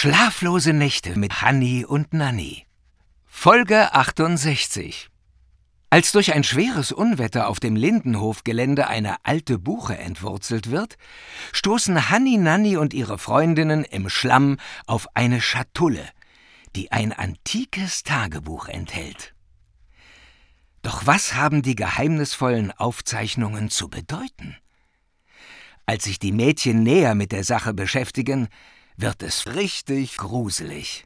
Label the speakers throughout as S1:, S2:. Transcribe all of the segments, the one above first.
S1: Schlaflose Nächte mit Hanni und Nanni. Folge 68. Als durch ein schweres Unwetter auf dem Lindenhofgelände eine alte Buche entwurzelt wird, stoßen Hanni, Nanni und ihre Freundinnen im Schlamm auf eine Schatulle, die ein antikes Tagebuch enthält. Doch was haben die geheimnisvollen Aufzeichnungen zu bedeuten? Als sich die Mädchen näher mit der Sache beschäftigen, wird es richtig gruselig.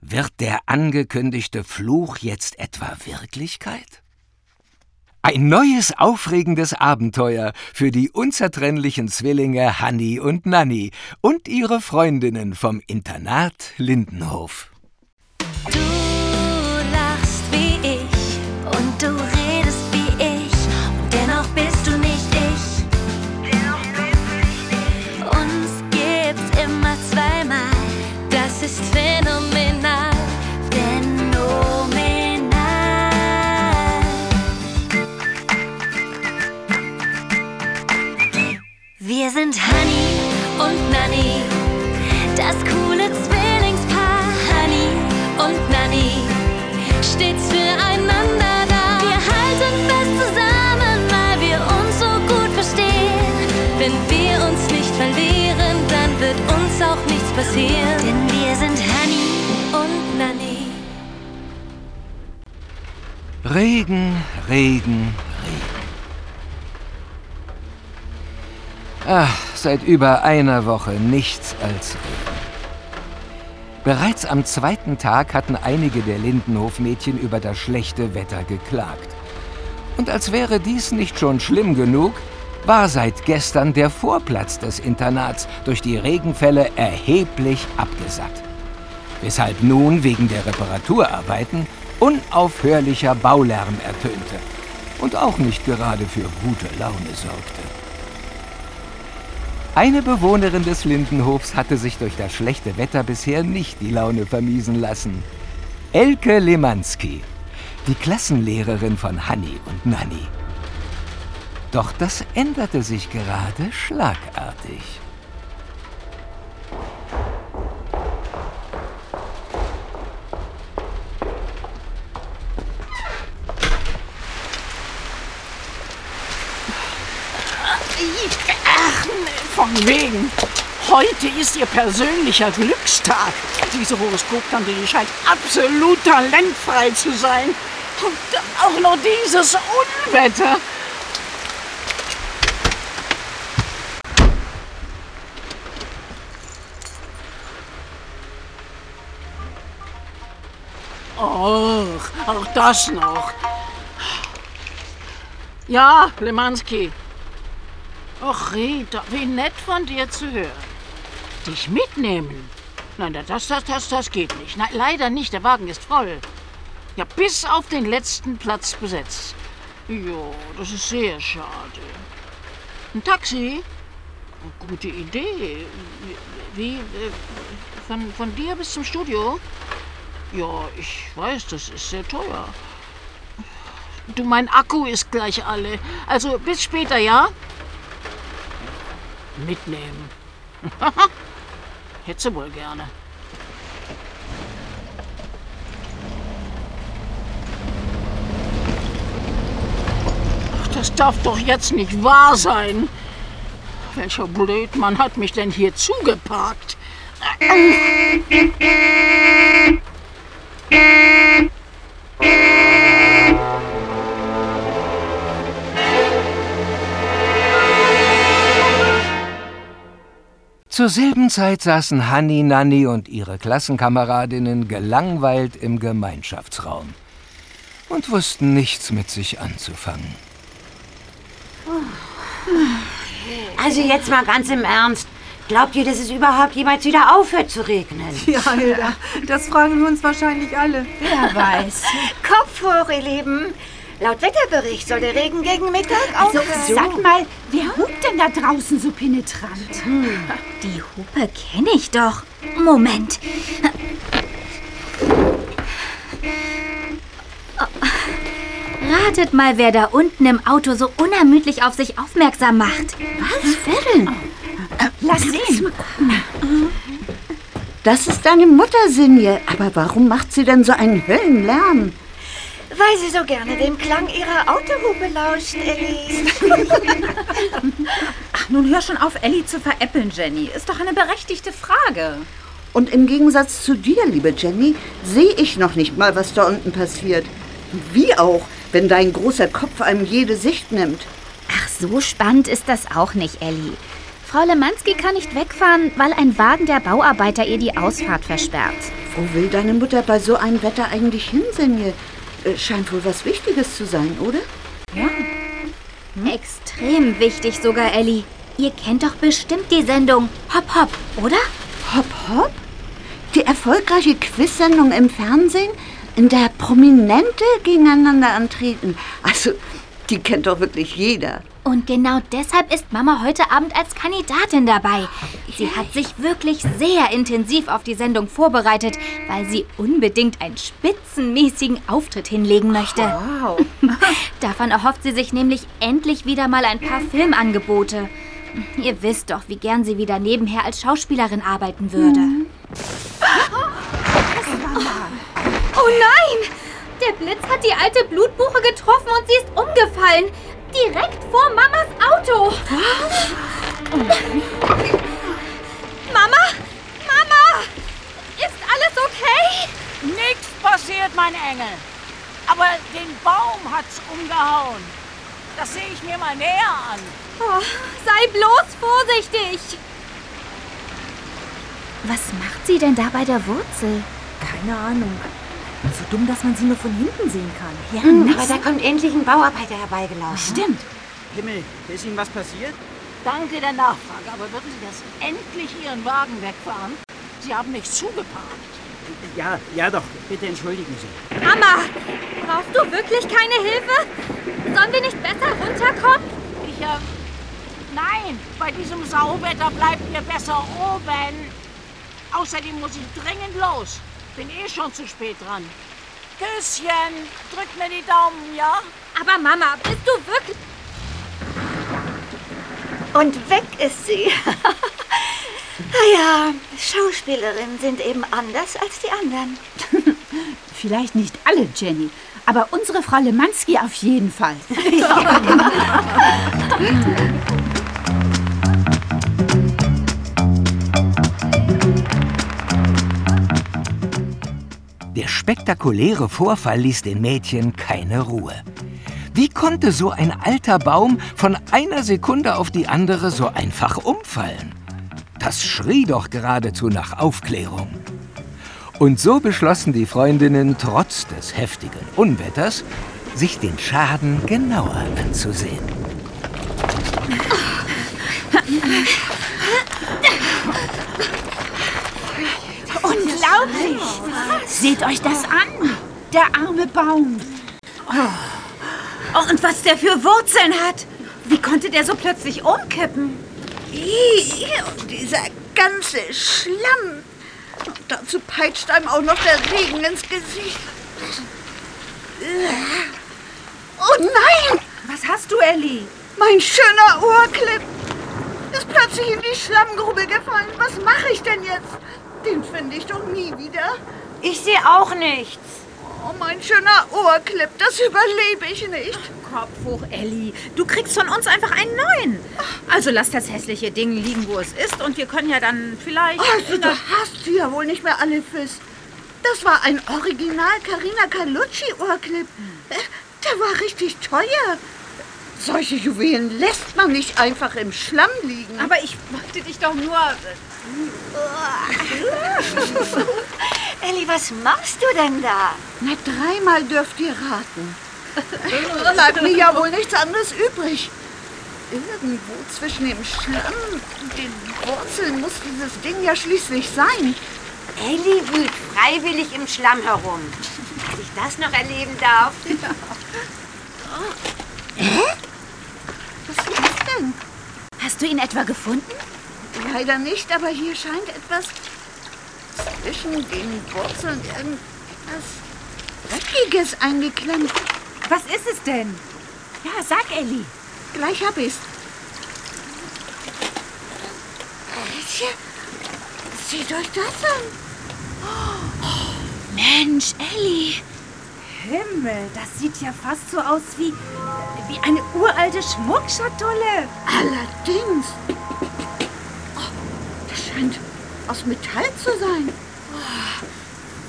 S1: Wird der angekündigte Fluch jetzt etwa Wirklichkeit? Ein neues, aufregendes Abenteuer für die unzertrennlichen Zwillinge Hanni und Nanni und ihre Freundinnen vom Internat Lindenhof.
S2: Sind Honey und Nanny, das coole Zwillingspaar. Honey und Nanny, stets füreinander da. Wir halten fest zusammen, weil wir uns so gut verstehen. Wenn wir uns nicht verlieren, dann wird uns auch nichts passieren. Denn wir sind Honey und Nanny.
S1: Regen, Regen, Ach, seit über einer Woche nichts als Regen. Bereits am zweiten Tag hatten einige der Lindenhofmädchen über das schlechte Wetter geklagt. Und als wäre dies nicht schon schlimm genug, war seit gestern der Vorplatz des Internats durch die Regenfälle erheblich abgesackt. Weshalb nun wegen der Reparaturarbeiten unaufhörlicher Baulärm ertönte und auch nicht gerade für gute Laune sorgte. Eine Bewohnerin des Lindenhofs hatte sich durch das schlechte Wetter bisher nicht die Laune vermiesen lassen. Elke Lemanski, die Klassenlehrerin von Hanni und Nanni. Doch das änderte sich gerade schlagartig.
S3: Von wegen. Heute ist Ihr persönlicher Glückstag. Diese Horoskoptante, scheint absolut talentfrei zu sein. Und auch noch dieses Unwetter. Och, auch das noch. Ja, Lemanski, Ach, Rita, wie nett von dir zu hören. Dich mitnehmen? Nein, das, das, das, das geht nicht. Nein, leider nicht, der Wagen ist voll. Ja, bis auf den letzten Platz besetzt. Jo, das ist sehr schade. Ein Taxi? Gute Idee. Wie, äh, von, von dir bis zum Studio? Ja, ich weiß, das ist sehr teuer. Du, mein Akku ist gleich alle. Also bis später, ja? Mitnehmen. Hätte wohl gerne. Ach, das darf doch jetzt nicht wahr sein. Welcher Blödmann hat mich denn hier zugeparkt?
S1: Zur selben Zeit saßen Hanni, Nanni und ihre Klassenkameradinnen gelangweilt im Gemeinschaftsraum und wussten nichts mit sich anzufangen.
S4: Also jetzt mal ganz im Ernst. Glaubt ihr, dass es überhaupt jemals wieder aufhört zu regnen?
S5: Ja, Hilda, das fragen wir uns wahrscheinlich alle.
S4: Wer weiß.
S6: Kopf hoch, ihr Lieben. Laut Wetterbericht soll der Regen gegen Mittag aufhören.
S7: Also, sag mal, wer hupt denn da draußen so penetrant? Hm,
S8: die Hupe kenne ich doch. Moment. Ratet mal, wer da unten im Auto so unermüdlich auf sich aufmerksam macht.
S7: Was? Wer denn?
S8: Lass sehen.
S9: das ist deine Mutter, Sinje. Aber warum macht sie denn so einen Höllenlärm?
S6: Weil sie so gerne dem Klang ihrer Autohupe lauscht, Ellie.
S10: Ach, nun hör schon auf, Ellie zu veräppeln, Jenny. Ist doch eine berechtigte Frage.
S9: Und im Gegensatz zu dir, liebe Jenny, sehe ich noch nicht mal, was da unten passiert. Wie auch, wenn dein großer Kopf einem jede Sicht nimmt.
S8: Ach, so spannend ist das auch nicht, Ellie. Frau Lemanski kann nicht wegfahren, weil ein Wagen der Bauarbeiter ihr die Ausfahrt versperrt.
S9: Wo will deine Mutter bei so einem Wetter eigentlich hin, Senje? Äh, Scheint wohl was Wichtiges zu sein, oder?
S8: Ja. Extrem wichtig sogar, Ellie. Ihr kennt doch bestimmt die Sendung Hopp Hopp, oder?
S9: Hopp Hopp? Die erfolgreiche Quiz-Sendung im Fernsehen, in der Prominente gegeneinander antreten. Also, die kennt doch wirklich jeder.
S8: Und genau deshalb ist Mama heute Abend als Kandidatin dabei. Sie hat sich wirklich sehr intensiv auf die Sendung vorbereitet, weil sie unbedingt einen spitzenmäßigen Auftritt hinlegen möchte.
S10: Wow.
S8: Davon erhofft sie sich nämlich endlich wieder mal ein paar Filmangebote. Ihr wisst doch, wie gern sie wieder nebenher als Schauspielerin arbeiten würde. Oh nein! Der Blitz hat die alte Blutbuche getroffen und sie ist umgefallen. Direkt vor Mamas Auto. Mama? Mama! Ist alles okay?
S3: Nichts passiert, mein Engel. Aber den Baum hat's umgehauen. Das sehe ich mir mal näher an.
S8: Oh, sei bloß vorsichtig. Was macht sie denn da bei der Wurzel?
S10: Keine Ahnung. So dumm, dass man sie nur von hinten sehen kann.
S4: Ja, hm, aber da kommt endlich ein Bauarbeiter herbeigelaufen.
S10: Stimmt.
S11: Himmel, ist Ihnen was passiert?
S3: Danke der Nachfrage, aber würden Sie das endlich Ihren Wagen wegfahren? Sie haben nicht zugeparkt.
S11: Ja, ja doch. Bitte entschuldigen Sie.
S8: Mama, brauchst du wirklich keine Hilfe? Sollen wir nicht besser runterkommen?
S3: Ich, äh, nein, bei diesem Sauwetter bleibt ihr besser oben. Außerdem muss ich dringend los. Bin eh schon zu spät dran. Küsschen, drück mir die Daumen, ja?
S8: Aber Mama, bist du wirklich...
S6: Und weg ist sie. naja, Schauspielerinnen sind eben anders als die anderen.
S7: Vielleicht nicht alle, Jenny, aber unsere Frau Lemanski auf jeden Fall.
S1: Der spektakuläre Vorfall ließ den Mädchen keine Ruhe. Wie konnte so ein alter Baum von einer Sekunde auf die andere so einfach umfallen? Das schrie doch geradezu nach Aufklärung. Und so beschlossen die Freundinnen trotz des heftigen Unwetters, sich den Schaden genauer anzusehen.
S7: Unglaublich! Seht euch das an! Der arme Baum.
S10: Oh, und was der für Wurzeln hat. Wie konnte der so plötzlich umkippen?
S9: Ih, und dieser ganze Schlamm. Und dazu peitscht einem auch noch der Regen ins Gesicht. Oh nein!
S10: Was hast du, Ellie?
S9: Mein schöner Ohrclip ist plötzlich in die Schlammgrube gefallen. Was mache ich denn jetzt? Den finde ich doch nie wieder.
S4: Ich sehe auch nichts.
S9: Oh, mein schöner Ohrclip, das überlebe ich nicht.
S10: Kopf hoch, Ellie. Du kriegst von uns einfach einen neuen. Also lass das hässliche Ding liegen, wo es ist und wir können ja dann vielleicht...
S9: Also, du hast sie ja wohl nicht mehr alle Fiss. Das war ein Original Carina Carlucci Ohrclip. Äh, Der war richtig teuer. Solche Juwelen lässt man nicht einfach im Schlamm liegen.
S10: Aber ich wollte dich doch nur...
S6: Ellie, was machst du denn da?
S9: Na, dreimal dürft ihr raten. Bleibt mir ja wohl nichts anderes übrig. Irgendwo zwischen dem Schlamm und den Wurzeln muss dieses Ding ja schließlich sein.
S4: Ellie wühlt freiwillig im Schlamm herum. Dass ich das noch erleben darf.
S9: Was denn?
S8: Hast du ihn etwa gefunden?
S9: Leider nicht, aber hier scheint etwas zwischen den Wurzeln irgendetwas Dreckiges eingeklemmt.
S10: Was ist es denn? Ja, sag, Ellie.
S9: Gleich hab ich's. Seht euch das an.
S7: Mensch, Ellie. Himmel, das sieht ja fast so aus wie, wie eine uralte Schmuckschatulle.
S9: Allerdings. Oh, das scheint aus Metall zu sein.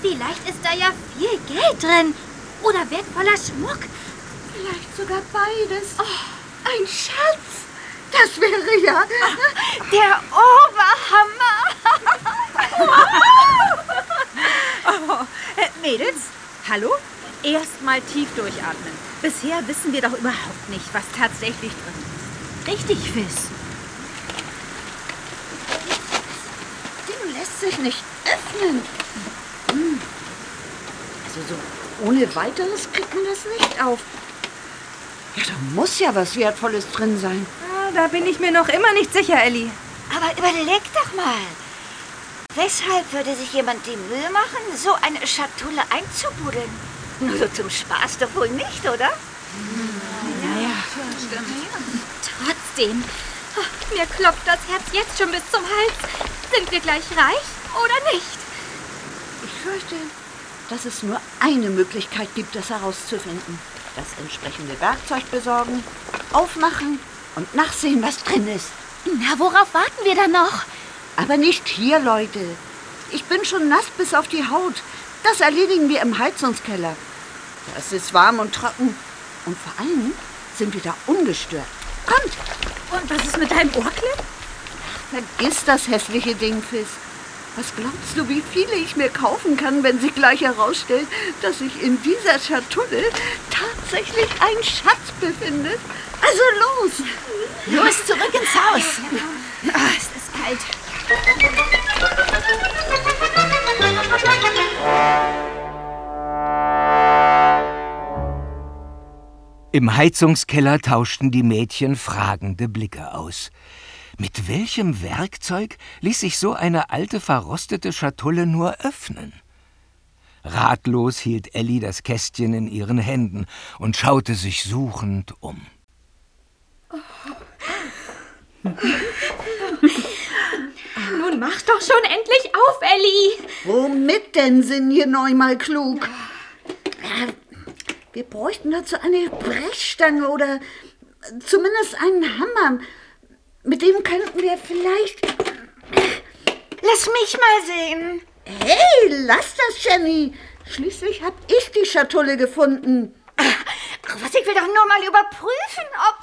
S8: Vielleicht ist da ja viel Geld drin. Oder wertvoller Schmuck.
S9: Vielleicht sogar beides. Ein Schatz. Das wäre ja...
S10: Der Oberhammer! oh, Mädels, hallo? Erstmal tief durchatmen. Bisher wissen wir doch überhaupt nicht, was tatsächlich drin ist.
S7: Richtig, Fiss.
S9: Das Ding lässt sich nicht öffnen. Hm. Also so ohne weiteres kriegt man das nicht auf. Ja, da muss ja was Wertvolles drin sein.
S7: Ah, da bin ich mir noch immer nicht sicher, Ellie.
S6: Aber überleg doch mal. Weshalb würde sich jemand die Mühe machen, so eine Schatulle einzubuddeln? Nur so zum Spaß doch wohl nicht, oder?
S8: Trotzdem. oh, Mir klopft das Herz jetzt schon bis zum Hals. Sind wir gleich reich oder nicht?
S9: Ich fürchte, dass es nur eine Möglichkeit gibt, das herauszufinden. Das entsprechende Werkzeug besorgen, aufmachen und nachsehen, was drin ist.
S8: Na, worauf warten wir dann noch?
S9: Aber nicht hier, Leute. Ich bin schon nass bis auf die Haut. Das erledigen wir im Heizungskeller. Das ist warm und trocken. Und vor allem sind wir da ungestört. Kommt!
S7: Und was ist mit deinem Ohrclip?
S9: Vergiss das hässliche Ding, Fiss. Was glaubst du, wie viele ich mir kaufen kann, wenn sich gleich herausstellt, dass sich in dieser Schatulle tatsächlich ein Schatz befindet? Also los!
S7: Los, zurück ins Haus.
S8: Ah, es ist kalt.
S1: Im Heizungskeller tauschten die Mädchen fragende Blicke aus. Mit welchem Werkzeug ließ sich so eine alte verrostete Schatulle nur öffnen? Ratlos hielt Elli das Kästchen in ihren Händen und schaute sich suchend um.
S8: Nun mach doch schon endlich auf, Ellie.
S9: Womit denn, Sinje neu mal klug? Ja, Wir bräuchten dazu eine Brechstange oder zumindest einen Hammer. Mit dem könnten wir vielleicht...
S6: Lass mich mal sehen.
S9: Hey, lass das, Jenny. Schließlich hab ich die Schatulle gefunden.
S6: Ach, was, ich will doch nur mal überprüfen, ob...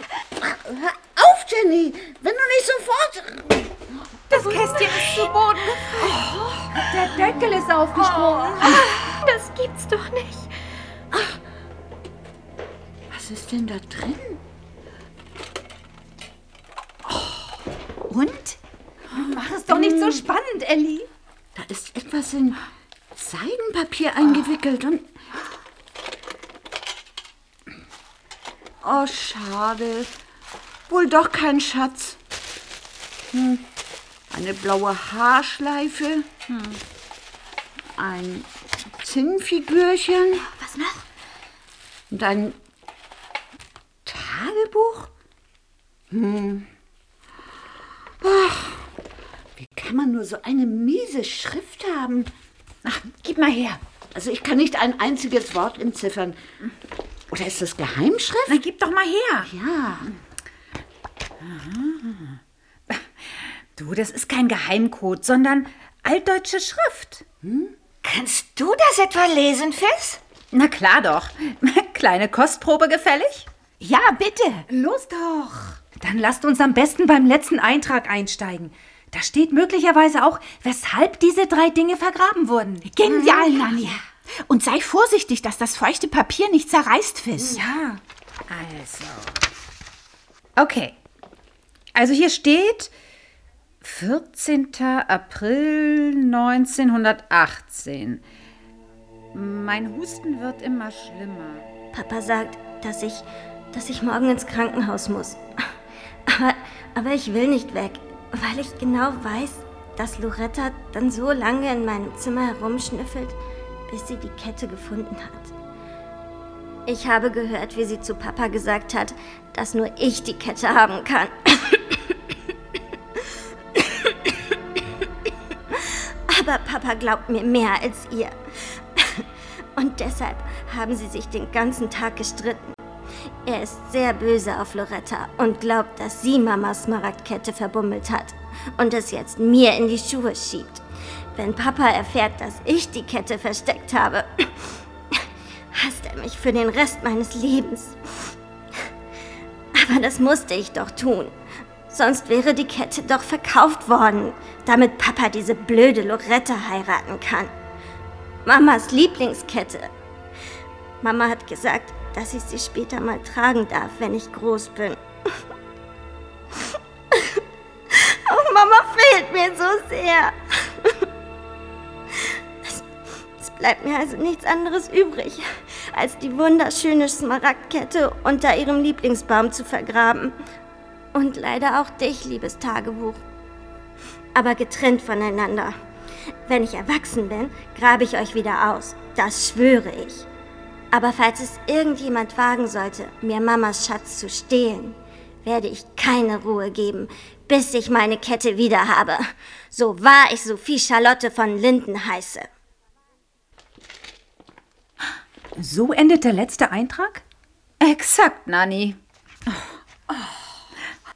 S9: Hör auf, Jenny. Wenn du nicht sofort...
S8: Das Kästchen ist zu Boden gefallen.
S7: Der Deckel ist aufgesprungen.
S8: Das gibt's doch nicht.
S9: Was ist denn da drin?
S7: Und? Mach es doch nicht so spannend, Ellie.
S9: Da ist etwas in Seidenpapier eingewickelt und... Oh, schade. Wohl doch kein Schatz. Hm. Eine blaue Haarschleife. Ein Zinnfigürchen.
S8: Was noch?
S9: Und ein Tagebuch? Hm. Ach, wie kann man nur so eine miese Schrift haben?
S7: Ach, gib mal her.
S9: Also ich kann nicht ein einziges Wort entziffern. Oder ist das Geheimschrift?
S7: Na, gib doch mal her.
S9: Ja.
S7: Du, das ist kein Geheimcode, sondern altdeutsche Schrift.
S6: Kannst du das etwa lesen, Fiss?
S7: Na klar doch. Kleine Kostprobe gefällig? Ja, bitte. Los doch. Dann lasst uns am besten beim letzten Eintrag einsteigen. Da steht möglicherweise auch, weshalb diese drei Dinge vergraben wurden.
S12: Genial, Nanni. Und sei vorsichtig, dass das feuchte Papier nicht zerreißt, Fiss.
S7: Ja. Also. Okay. Also hier steht 14. April 1918. Mein Husten wird immer schlimmer.
S13: Papa sagt, dass ich, dass ich morgen ins Krankenhaus muss. Aber, aber ich will nicht weg, weil ich genau weiß, dass Loretta dann so lange in meinem Zimmer herumschnüffelt, bis sie die Kette gefunden hat. Ich habe gehört, wie sie zu Papa gesagt hat, dass nur ich die Kette haben kann. Aber Papa glaubt mir mehr als ihr. Und deshalb haben sie sich den ganzen Tag gestritten. Er ist sehr böse auf Loretta und glaubt, dass sie Mamas Smaragdkette verbummelt hat und es jetzt mir in die Schuhe schiebt. Wenn Papa erfährt, dass ich die Kette versteckt habe, hasst er mich für den Rest meines Lebens. Aber das musste ich doch tun. Sonst wäre die Kette doch verkauft worden, damit Papa diese blöde Loretta heiraten kann. Mamas Lieblingskette. Mama hat gesagt, dass ich sie später mal tragen darf, wenn ich groß bin. Oh, Mama fehlt mir so sehr. Es, es bleibt mir also nichts anderes übrig, als die wunderschöne Smaragdkette unter ihrem Lieblingsbaum zu vergraben. Und leider auch dich, liebes Tagebuch. Aber getrennt voneinander. Wenn ich erwachsen bin, grabe ich euch wieder aus. Das schwöre ich. Aber falls es irgendjemand wagen sollte, mir Mamas Schatz zu stehlen, werde ich keine Ruhe geben, bis ich meine Kette wieder habe. So wahr ich Sophie Charlotte von Linden heiße.
S7: So endet der letzte Eintrag?
S10: Exakt, Nanny.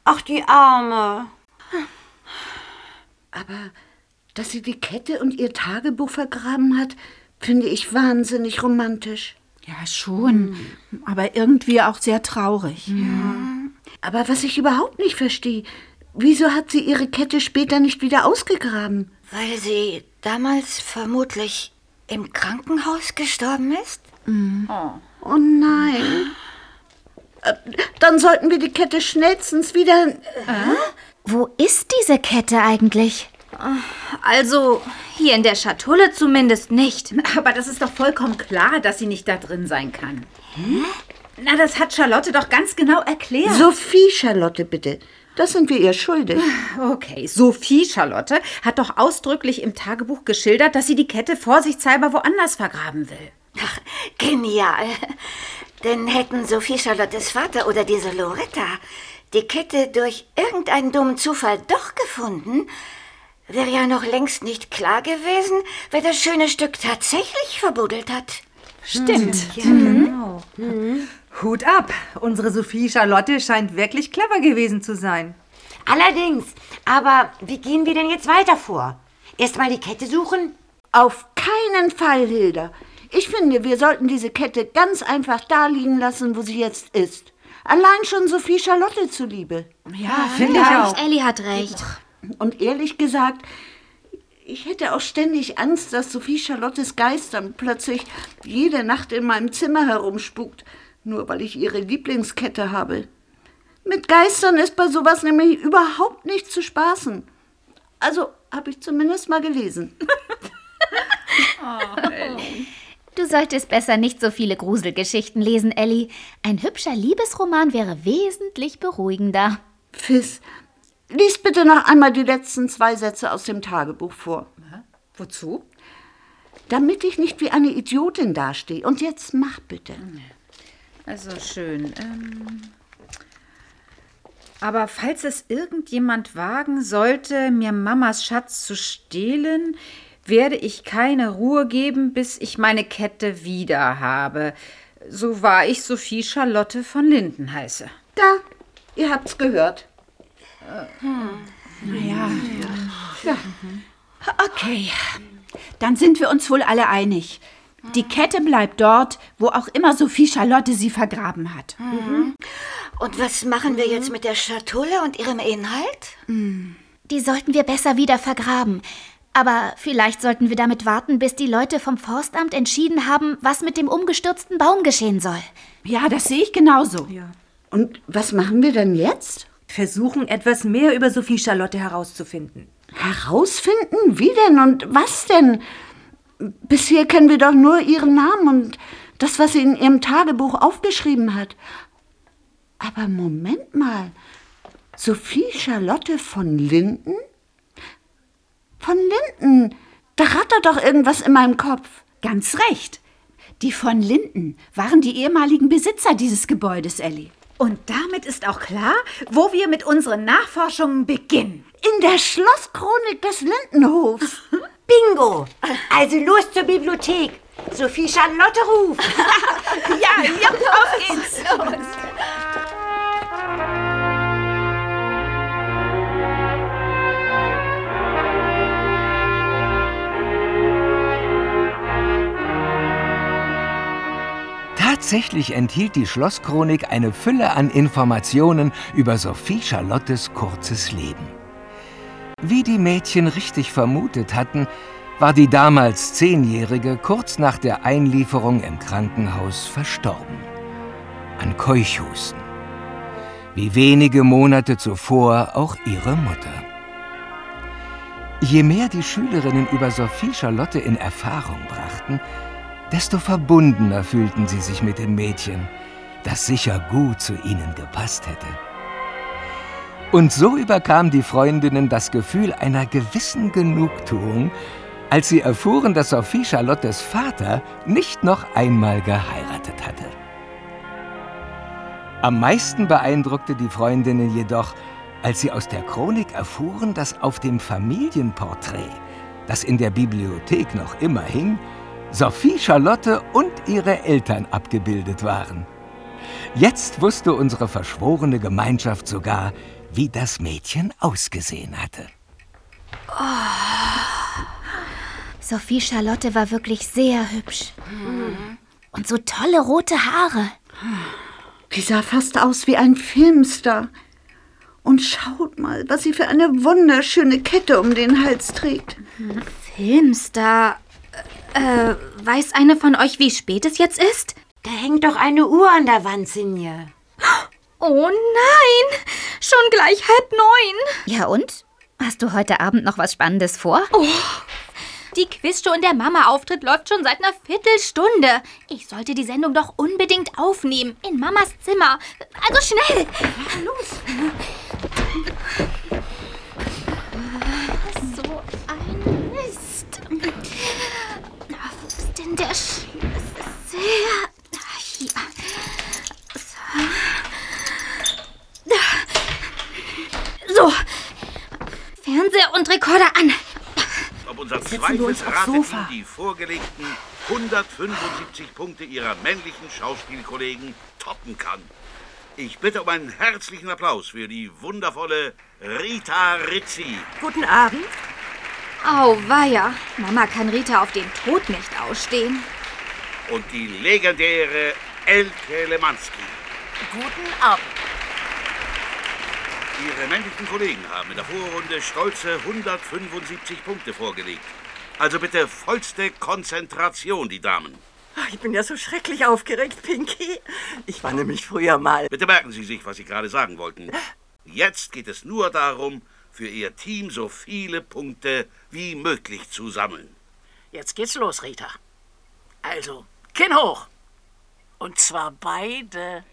S9: Ach, die Arme. Aber dass sie die Kette und ihr Tagebuch vergraben hat, finde ich wahnsinnig romantisch.
S12: Ja, schon. Aber irgendwie auch sehr traurig.
S9: Aber was ich überhaupt nicht verstehe, wieso hat sie ihre Kette später nicht wieder ausgegraben?
S6: Weil sie damals vermutlich im Krankenhaus gestorben ist?
S9: Oh nein. Äh, Dann sollten wir die Kette schnellstens wieder.
S8: Wo ist diese Kette eigentlich? Also, hier in der Schatulle zumindest nicht.
S10: Aber das ist doch vollkommen klar, dass sie nicht da drin sein kann. Na, das hat Charlotte doch ganz genau erklärt.
S9: Sophie Charlotte, bitte. Das sind wir ihr schuldig.
S10: Okay, Sophie Charlotte hat doch ausdrücklich im Tagebuch geschildert, dass sie die Kette vorsichtshalber woanders vergraben will.
S6: Ach, genial. Denn hätten Sophie Charlottes Vater oder diese Loretta die Kette durch irgendeinen dummen Zufall doch gefunden, wäre ja noch längst nicht klar gewesen, wer das schöne Stück tatsächlich verbuddelt hat.
S7: Stimmt. genau. Hut ab. Unsere Sophie Charlotte scheint wirklich clever gewesen zu sein.
S4: Allerdings. Aber wie gehen wir denn jetzt weiter vor? Erstmal die Kette suchen?
S9: Auf keinen Fall, Hilda. Ich finde, wir sollten diese Kette ganz einfach da liegen lassen, wo sie jetzt ist. Allein schon Sophie Charlotte zuliebe.
S7: Ja, finde ich auch.
S8: Ellie hat recht.
S9: Und ehrlich gesagt, ich hätte auch ständig Angst, dass Sophie Charlottes Geist dann plötzlich jede Nacht in meinem Zimmer herumspukt, nur weil ich ihre Lieblingskette habe. Mit Geistern ist bei sowas nämlich überhaupt nicht zu spaßen. Also habe ich zumindest mal gelesen.
S8: Du solltest besser nicht so viele Gruselgeschichten lesen, Ellie. Ein hübscher Liebesroman wäre wesentlich beruhigender.
S9: Fiss, lies bitte noch einmal die letzten zwei Sätze aus dem Tagebuch vor.
S10: Wozu?
S9: Damit ich nicht wie eine Idiotin dastehe. Und jetzt mach bitte.
S10: Also schön. Ähm, aber falls es irgendjemand wagen sollte, mir Mamas Schatz zu stehlen, werde ich keine Ruhe geben, bis ich meine Kette wieder habe. So wahr ich Sophie Charlotte von Linden heiße.
S9: Da, ihr habt's gehört.
S12: Naja. Ja. Okay. Dann sind wir uns wohl alle einig. Die Kette bleibt dort, wo auch immer Sophie Charlotte sie vergraben hat.
S6: Und was machen wir jetzt mit der Schatulle und ihrem Inhalt?
S8: Die sollten wir besser wieder vergraben. Aber vielleicht sollten wir damit warten, bis die Leute vom Forstamt entschieden haben, was mit dem umgestürzten Baum geschehen soll.
S12: Ja, das sehe ich genauso.
S9: Und was machen wir denn jetzt?
S7: Versuchen, etwas mehr über Sophie Charlotte herauszufinden.
S9: Herausfinden? Wie denn und was denn? Bisher kennen wir doch nur ihren Namen und das, was sie in ihrem Tagebuch aufgeschrieben hat. Aber Moment mal. Sophie Charlotte von Linden? Von Linden? Da rattert doch irgendwas in meinem Kopf.
S12: Ganz recht. Die von Linden waren die ehemaligen Besitzer dieses Gebäudes, Ellie.
S10: Und damit ist auch klar, wo wir mit unseren Nachforschungen beginnen.
S9: In der Schlosschronik des Lindenhofs.
S4: Bingo! Also los zur Bibliothek. Sophie Charlotte ruft.
S12: ja, ja, auf geht's. Los.
S1: Tatsächlich enthielt die Schlosschronik eine Fülle an Informationen über Sophie Charlottes kurzes Leben. Wie die Mädchen richtig vermutet hatten, war die damals Zehnjährige kurz nach der Einlieferung im Krankenhaus verstorben. An Keuchhusten. Wie wenige Monate zuvor auch ihre Mutter. Je mehr die Schülerinnen über Sophie Charlotte in Erfahrung brachten, desto verbundener fühlten sie sich mit dem Mädchen, das sicher gut zu ihnen gepasst hätte. Und so überkam die Freundinnen das Gefühl einer gewissen Genugtuung, als sie erfuhren, dass Sophie Charlottes Vater nicht noch einmal geheiratet hatte. Am meisten beeindruckte die Freundinnen jedoch, als sie aus der Chronik erfuhren, dass auf dem Familienporträt, das in der Bibliothek noch immer hing, Sophie Charlotte und ihre Eltern abgebildet waren. Jetzt wusste unsere verschworene Gemeinschaft sogar, wie das Mädchen ausgesehen hatte.
S8: Oh. Sophie Charlotte war wirklich sehr hübsch. Mhm. Und so tolle rote Haare.
S9: Die sah fast aus wie ein Filmstar. Und schaut mal, was sie für eine wunderschöne Kette um den Hals trägt.
S8: Filmstar? Äh, weiß eine von euch, wie spät es jetzt ist?
S4: Da hängt doch eine Uhr an der Wand, Sinje.
S8: Oh nein! Schon gleich halb neun. Ja und? Hast du heute Abend noch was Spannendes vor? Oh. Die Quizshow und der Mama-Auftritt läuft schon seit einer Viertelstunde. Ich sollte die Sendung doch unbedingt aufnehmen. In Mamas Zimmer. Also schnell. Ja, los. Wo ist denn der Schlüssel? Hier. So. Fernseher und Rekorder an
S14: ob unser zweites Rateteam die vorgelegten 175 Punkte ihrer männlichen Schauspielkollegen toppen kann. Ich bitte um einen herzlichen Applaus für die wundervolle Rita Rizzi.
S15: Guten Abend.
S8: Auweia, Mama kann Rita auf den Tod nicht ausstehen.
S14: Und die legendäre Elke Lemanski.
S15: Guten Abend.
S14: Ihre männlichen Kollegen haben in der Vorrunde stolze 175 Punkte vorgelegt. Also bitte vollste Konzentration, die Damen.
S15: Ich bin ja so schrecklich aufgeregt, Pinky. Ich war nämlich früher mal.
S14: Bitte merken Sie sich, was Sie gerade sagen wollten. Jetzt geht es nur darum, für Ihr Team so viele Punkte wie möglich zu sammeln.
S3: Jetzt geht's los, Rita. Also, Kinn hoch. Und zwar beide.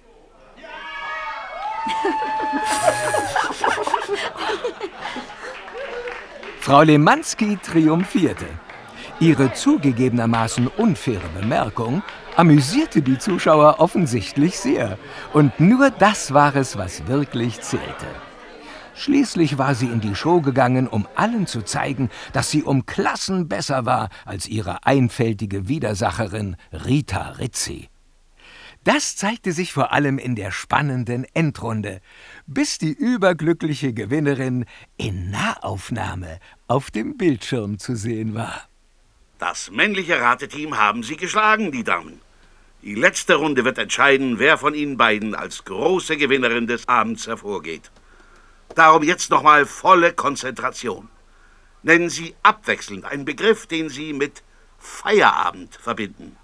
S1: Frau Lemanski triumphierte. Ihre zugegebenermaßen unfaire Bemerkung amüsierte die Zuschauer offensichtlich sehr. Und nur das war es, was wirklich zählte. Schließlich war sie in die Show gegangen, um allen zu zeigen, dass sie um Klassen besser war als ihre einfältige Widersacherin Rita Rizzi. Das zeigte sich vor allem in der spannenden Endrunde, bis die überglückliche Gewinnerin in Nahaufnahme auf dem Bildschirm zu sehen war.
S14: Das männliche Rateteam haben Sie geschlagen, die Damen. Die letzte Runde wird entscheiden, wer von Ihnen beiden als große Gewinnerin des Abends hervorgeht. Darum jetzt nochmal volle Konzentration. Nennen Sie abwechselnd einen Begriff, den Sie mit Feierabend verbinden.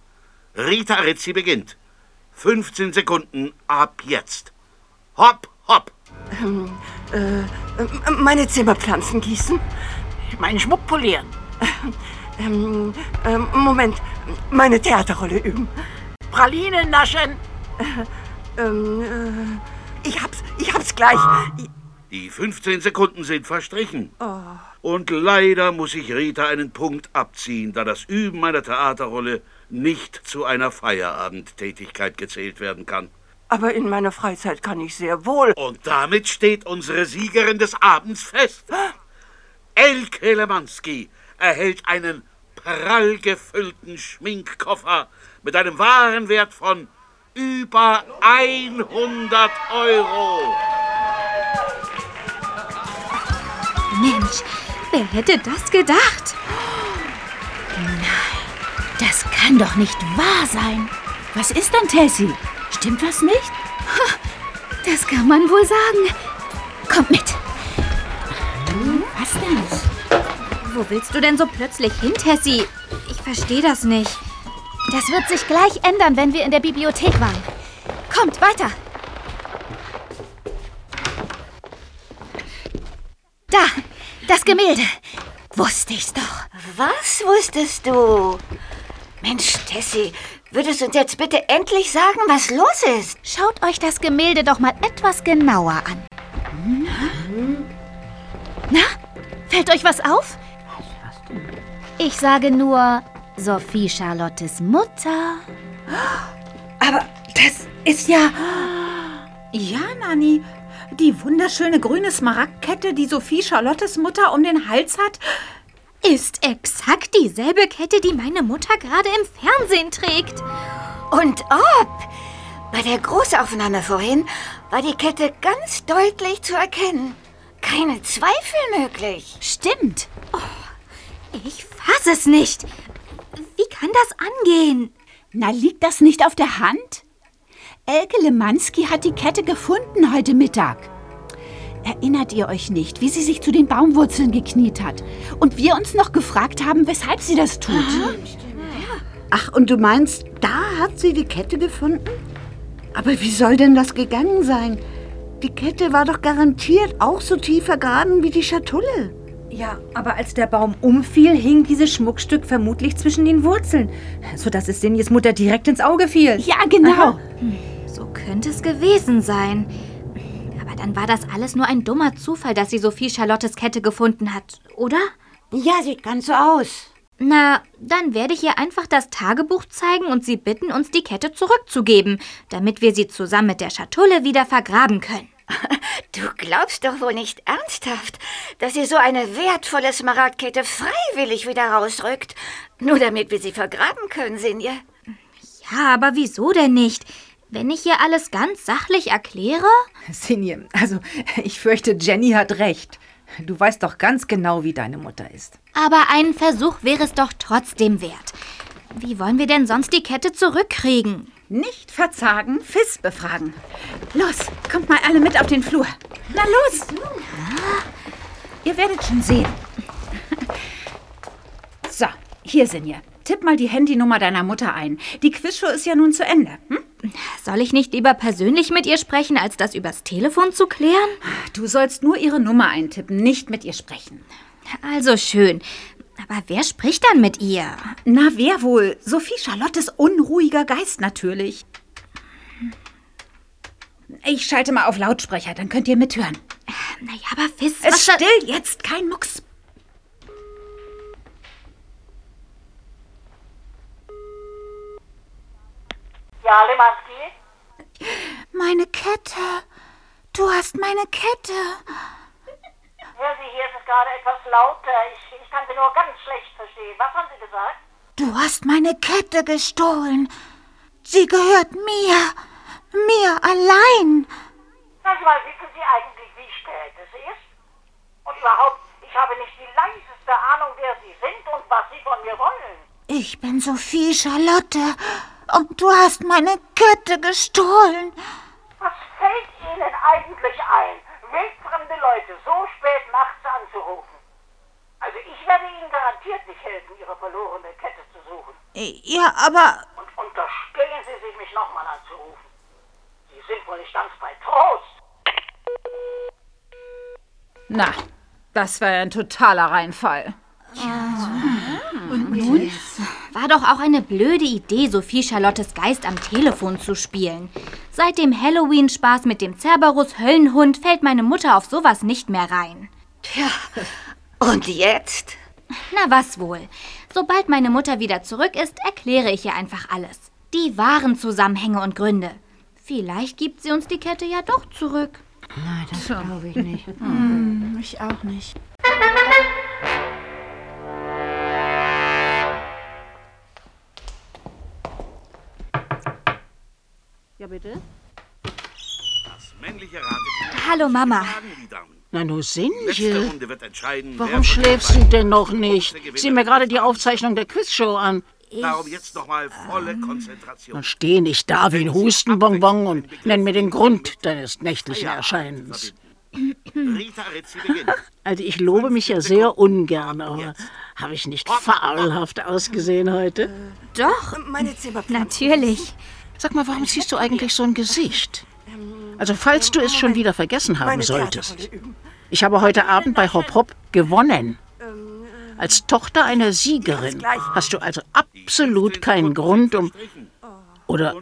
S14: Rita Rizzi beginnt. 15 Sekunden ab jetzt. Hopp, hopp.
S15: Ähm, äh, meine Zimmerpflanzen gießen.
S3: Meinen Schmuck polieren.
S15: Ähm, ähm, Moment, meine Theaterrolle üben.
S3: Pralinen naschen.
S15: Äh, ähm, äh, ich hab's, ich hab's gleich.
S14: Die 15 Sekunden sind verstrichen.
S15: Oh.
S14: Und leider muss ich Rita einen Punkt abziehen, da das Üben meiner Theaterrolle nicht zu einer Feierabendtätigkeit gezählt werden kann.
S15: Aber in meiner Freizeit kann ich sehr wohl.
S14: Und damit steht unsere Siegerin des Abends fest. Elke Lemanski, erhält einen prall gefüllten Schminkkoffer mit einem Warenwert von über 100 Euro.
S8: Mensch, wer hätte das gedacht?
S12: Das kann doch nicht wahr sein. Was ist denn, Tessie? Stimmt was nicht?
S8: Das kann man wohl sagen.
S12: Kommt mit. Was denn?
S8: Wo willst du denn so plötzlich hin, Tessie? Ich verstehe das nicht. Das wird sich gleich ändern, wenn wir in der Bibliothek waren. Kommt, weiter. Da, das Gemälde. Wusste ich's doch.
S6: Was wusstest du? Mensch, Tessie, würdest du uns jetzt bitte endlich sagen, was los ist?
S8: Schaut euch das Gemälde doch mal etwas genauer an. Na, fällt euch was auf? Ich sage nur Sophie Charlottes Mutter.
S12: Aber das ist ja...
S10: Ja, Nanni. Die wunderschöne grüne Smaragdkette, die Sophie Charlottes Mutter um den Hals hat,
S8: Ist exakt dieselbe Kette, die meine Mutter gerade im Fernsehen trägt.
S6: Und ob? Bei der Großaufnahme vorhin war die Kette ganz deutlich zu erkennen. Keine Zweifel möglich.
S8: Stimmt. Oh, ich fasse es nicht. Wie kann das angehen?
S12: Na, liegt das nicht auf der Hand? Elke Lemanski hat die Kette gefunden heute Mittag. Erinnert ihr euch nicht, wie sie sich zu den Baumwurzeln gekniet hat? Und wir uns noch gefragt haben, weshalb sie das tut?
S9: Ach, und du meinst, da hat sie die Kette gefunden? Aber wie soll denn das gegangen sein? Die Kette war doch garantiert auch so tief vergraben wie die Schatulle.
S7: Ja, aber als der Baum umfiel, hing dieses Schmuckstück vermutlich zwischen den Wurzeln, sodass es Sinjes Mutter direkt ins Auge fiel.
S12: Ja, genau.
S7: Aha.
S8: So könnte es gewesen sein. Aber dann war das alles nur ein dummer Zufall, dass sie Sophie Charlottes Kette gefunden hat, oder?
S4: Ja, sieht ganz so aus.
S8: Na, dann werde ich ihr einfach das Tagebuch zeigen und sie bitten, uns die Kette zurückzugeben, damit wir sie zusammen mit der Schatulle wieder vergraben können.
S6: Du glaubst doch wohl nicht ernsthaft, dass sie so eine wertvolle Smaragdkette freiwillig wieder rausrückt, nur damit wir sie vergraben können, Sinje.
S8: Ja, aber wieso denn nicht? Wenn ich ihr alles ganz sachlich erkläre?
S7: Sinje, also ich fürchte, Jenny hat recht. Du weißt doch ganz genau, wie deine Mutter ist.
S8: Aber einen Versuch wäre es doch trotzdem wert. Wie wollen wir denn sonst die Kette zurückkriegen?
S10: Nicht verzagen, Fiss befragen. Los, kommt mal alle mit auf den Flur. Na los! Ihr werdet schon sehen. So, hier sind wir. Tipp mal die Handynummer deiner Mutter ein. Die Quizshow ist ja nun zu Ende. Hm?
S8: Soll ich nicht lieber persönlich mit ihr sprechen, als das übers Telefon zu klären?
S10: Du sollst nur ihre Nummer eintippen, nicht mit ihr sprechen.
S8: Also schön. Aber wer spricht dann mit ihr?
S10: Na, wer wohl? Sophie Charlottes unruhiger Geist natürlich. Ich schalte mal auf Lautsprecher, dann könnt ihr mithören.
S8: Naja, aber Fiss,
S10: Es still jetzt, kein Mucks.
S3: Ja, Lemanski?
S10: Meine Kette. Du hast meine Kette.
S3: Hören Sie, hier ist es gerade etwas lauter. Ich, ich kann Sie nur ganz schlecht verstehen. Was haben Sie gesagt?
S10: Du hast meine Kette gestohlen. Sie gehört mir. Mir allein.
S3: Sag mal, wissen Sie eigentlich, wie spät es ist? Und überhaupt, ich habe nicht die leiseste Ahnung, wer Sie sind und was Sie von mir wollen.
S10: Ich bin Sophie Charlotte. Und du hast meine Kette gestohlen.
S3: Was fällt Ihnen eigentlich ein, wildfremde Leute so spät nachts anzurufen? Also ich werde Ihnen garantiert nicht helfen, Ihre verlorene Kette zu suchen.
S10: Ja, aber
S3: Und unterstellen Sie sich, mich nochmal anzurufen. Sie sind wohl nicht ganz bei Trost.
S10: Na, das war ja ein totaler Reinfall.
S8: Und nun? War doch auch eine blöde Idee, Sophie Charlottes Geist am Telefon zu spielen. Seit dem Halloween-Spaß mit dem Cerberus Höllenhund fällt meine Mutter auf sowas nicht mehr rein.
S6: Tja, und jetzt?
S8: Na was wohl. Sobald meine Mutter wieder zurück ist, erkläre ich ihr einfach alles. Die wahren Zusammenhänge und Gründe. Vielleicht gibt sie uns die Kette ja doch zurück.
S4: Nein, das glaube ich nicht.
S12: Hm, ich auch nicht.
S3: Ja, bitte?
S14: Das männliche Rateteam
S8: Hallo, Mama.
S3: Na, nur
S14: wer
S3: Warum schläfst du denn noch nicht? Sieh mir gerade die Aufzeichnung der Quizshow an.
S14: Darum jetzt nochmal volle Konzentration.
S3: Und steh nicht da wie ein Hustenbonbon und nenn mir den Grund deines nächtlichen Erscheinens.
S14: Rita Rizzi beginnt.
S3: Also ich lobe mich ja sehr ungern, aber habe ich nicht fabelhaft ausgesehen heute?
S8: Doch,
S15: Meine Zimmer.
S8: natürlich.
S3: Sag mal, warum ziehst du eigentlich so ein Gesicht? Also falls du es schon wieder vergessen haben solltest. Ich habe heute Abend bei Hop Hop gewonnen. Als Tochter einer Siegerin hast du also absolut keinen Grund, um... Oder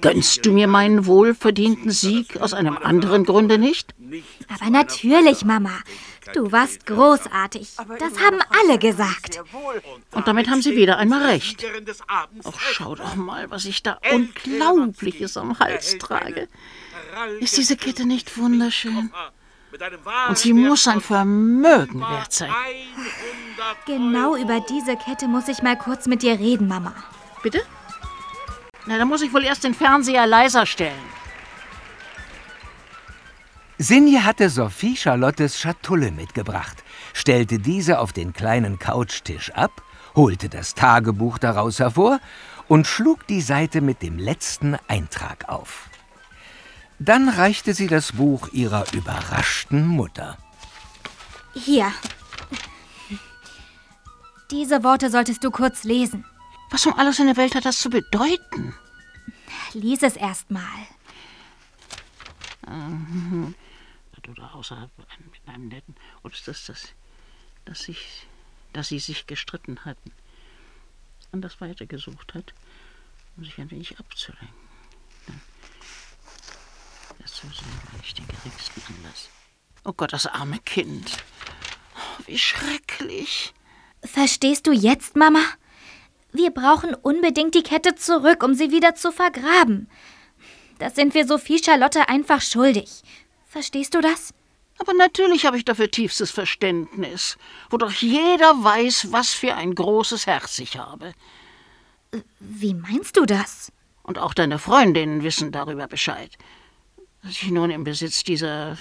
S3: gönnst du mir meinen wohlverdienten Sieg aus einem anderen Grunde nicht?
S8: Aber natürlich, Mama. Du warst großartig. Das haben alle gesagt.
S3: Und damit haben sie wieder einmal recht. Ach, schau doch mal, was ich da Unglaubliches am Hals trage. Ist diese Kette nicht wunderschön? Und sie muss ein Vermögen wert sein.
S8: Genau über diese Kette muss ich mal kurz mit dir reden, Mama.
S3: Bitte? Na, dann muss ich wohl erst den Fernseher leiser stellen.
S1: Sinje hatte Sophie Charlottes Schatulle mitgebracht, stellte diese auf den kleinen Couchtisch ab, holte das Tagebuch daraus hervor und schlug die Seite mit dem letzten Eintrag auf. Dann reichte sie das Buch ihrer überraschten Mutter.
S8: Hier. Diese Worte solltest du kurz lesen.
S3: Was um alles in der Welt hat das zu bedeuten?
S8: Lies es erst mal.
S3: Mhm. Oder außerhalb mit einem netten. Oder ist das das, dass, sich, dass sie sich gestritten hatten? Anders weitergesucht hat, um sich ein wenig abzulenken. Das zu sehen, wenn ich den geringsten Anlass. Oh Gott, das arme Kind. Oh, wie schrecklich.
S8: Verstehst du jetzt, Mama? Wir brauchen unbedingt die Kette zurück, um sie wieder zu vergraben. Das sind wir Sophie Charlotte einfach schuldig. Verstehst du das?
S3: Aber natürlich habe ich dafür tiefstes Verständnis, wo doch jeder weiß, was für ein großes Herz ich habe.
S8: Wie meinst du das?
S3: Und auch deine Freundinnen wissen darüber Bescheid. Dass ich nun im Besitz dieser.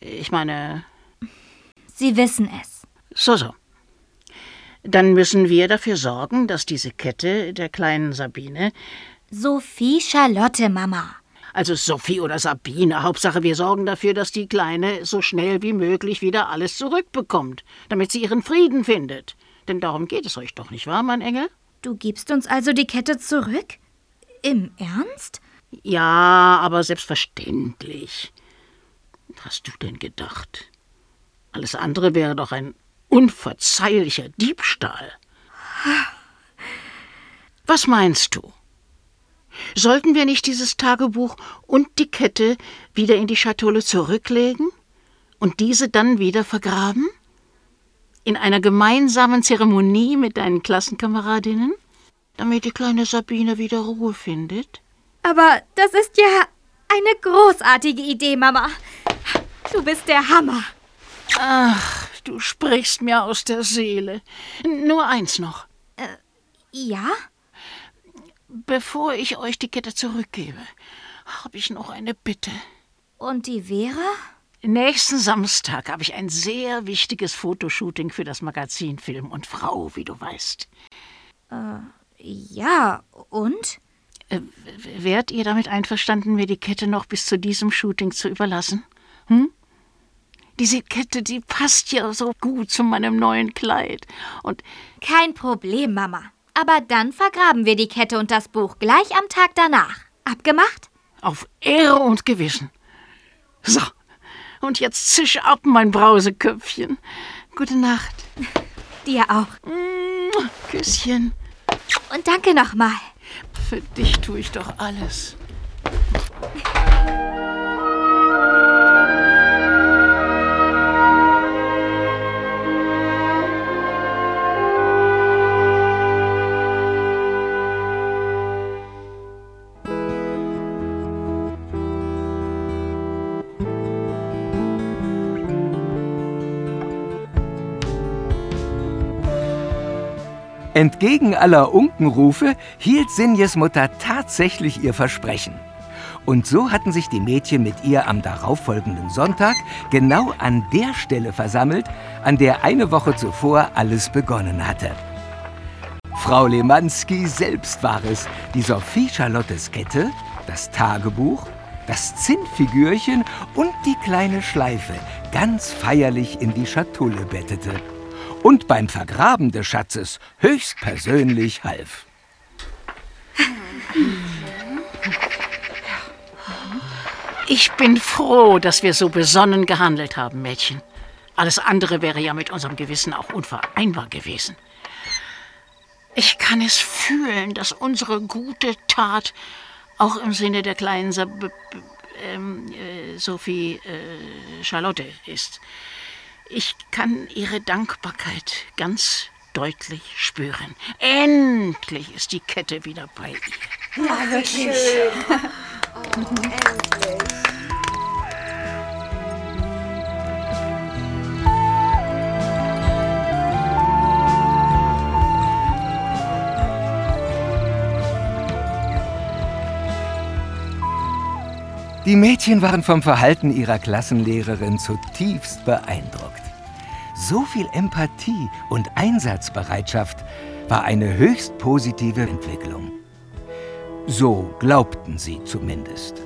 S3: Ich meine.
S8: Sie wissen es.
S3: So, so. Dann müssen wir dafür sorgen, dass diese Kette der kleinen Sabine.
S8: Sophie Charlotte, Mama.
S3: Also Sophie oder Sabine. Hauptsache, wir sorgen dafür, dass die Kleine so schnell wie möglich wieder alles zurückbekommt, damit sie ihren Frieden findet. Denn darum geht es euch doch, nicht wahr, mein Engel?
S8: Du gibst uns also die Kette zurück? Im Ernst?
S3: Ja, aber selbstverständlich. Hast du denn gedacht? Alles andere wäre doch ein unverzeihlicher Diebstahl. Was meinst du? Sollten wir nicht dieses Tagebuch und die Kette wieder in die Schatulle zurücklegen und diese dann wieder vergraben? In einer gemeinsamen Zeremonie mit deinen Klassenkameradinnen? Damit die kleine Sabine wieder Ruhe findet?
S8: Aber das ist ja eine großartige Idee, Mama. Du bist der Hammer.
S3: Ach, du sprichst mir aus der Seele. Nur eins noch.
S8: Äh, ja?
S3: Bevor ich euch die Kette zurückgebe, habe ich noch eine Bitte.
S8: Und die wäre?
S3: Nächsten Samstag habe ich ein sehr wichtiges Fotoshooting für das Magazin Film und Frau, wie du weißt.
S8: Äh, ja, und?
S3: Äh, wärt ihr damit einverstanden, mir die Kette noch bis zu diesem Shooting zu überlassen? Hm? Diese Kette, die passt ja so gut zu meinem neuen Kleid. Und
S8: kein Problem, Mama. Aber dann vergraben wir die Kette und das Buch gleich am Tag danach. Abgemacht?
S3: Auf Ehre und Gewissen. So, und jetzt zisch ab, mein Brauseköpfchen. Gute Nacht.
S8: Dir auch.
S3: Küsschen.
S8: Und danke nochmal.
S3: Für dich tue ich doch alles.
S1: Entgegen aller Unkenrufe hielt Sinjes Mutter tatsächlich ihr Versprechen. Und so hatten sich die Mädchen mit ihr am darauffolgenden Sonntag genau an der Stelle versammelt, an der eine Woche zuvor alles begonnen hatte. Frau Lemanski selbst war es, die Sophie Charlottes Kette, das Tagebuch, das Zinnfigürchen und die kleine Schleife ganz feierlich in die Schatulle bettete und beim Vergraben des Schatzes höchstpersönlich half.
S3: Ich bin froh, dass wir so besonnen gehandelt haben, Mädchen. Alles andere wäre ja mit unserem Gewissen auch unvereinbar gewesen. Ich kann es fühlen, dass unsere gute Tat auch im Sinne der kleinen Sab ähm, äh, Sophie äh, Charlotte ist. Ich kann ihre Dankbarkeit ganz deutlich spüren. Endlich ist die Kette wieder bei ihr.
S4: Ja, wirklich.
S9: Oh, endlich.
S1: Die Mädchen waren vom Verhalten ihrer Klassenlehrerin zutiefst beeindruckt. So viel Empathie und Einsatzbereitschaft war eine höchst positive Entwicklung. So glaubten sie zumindest.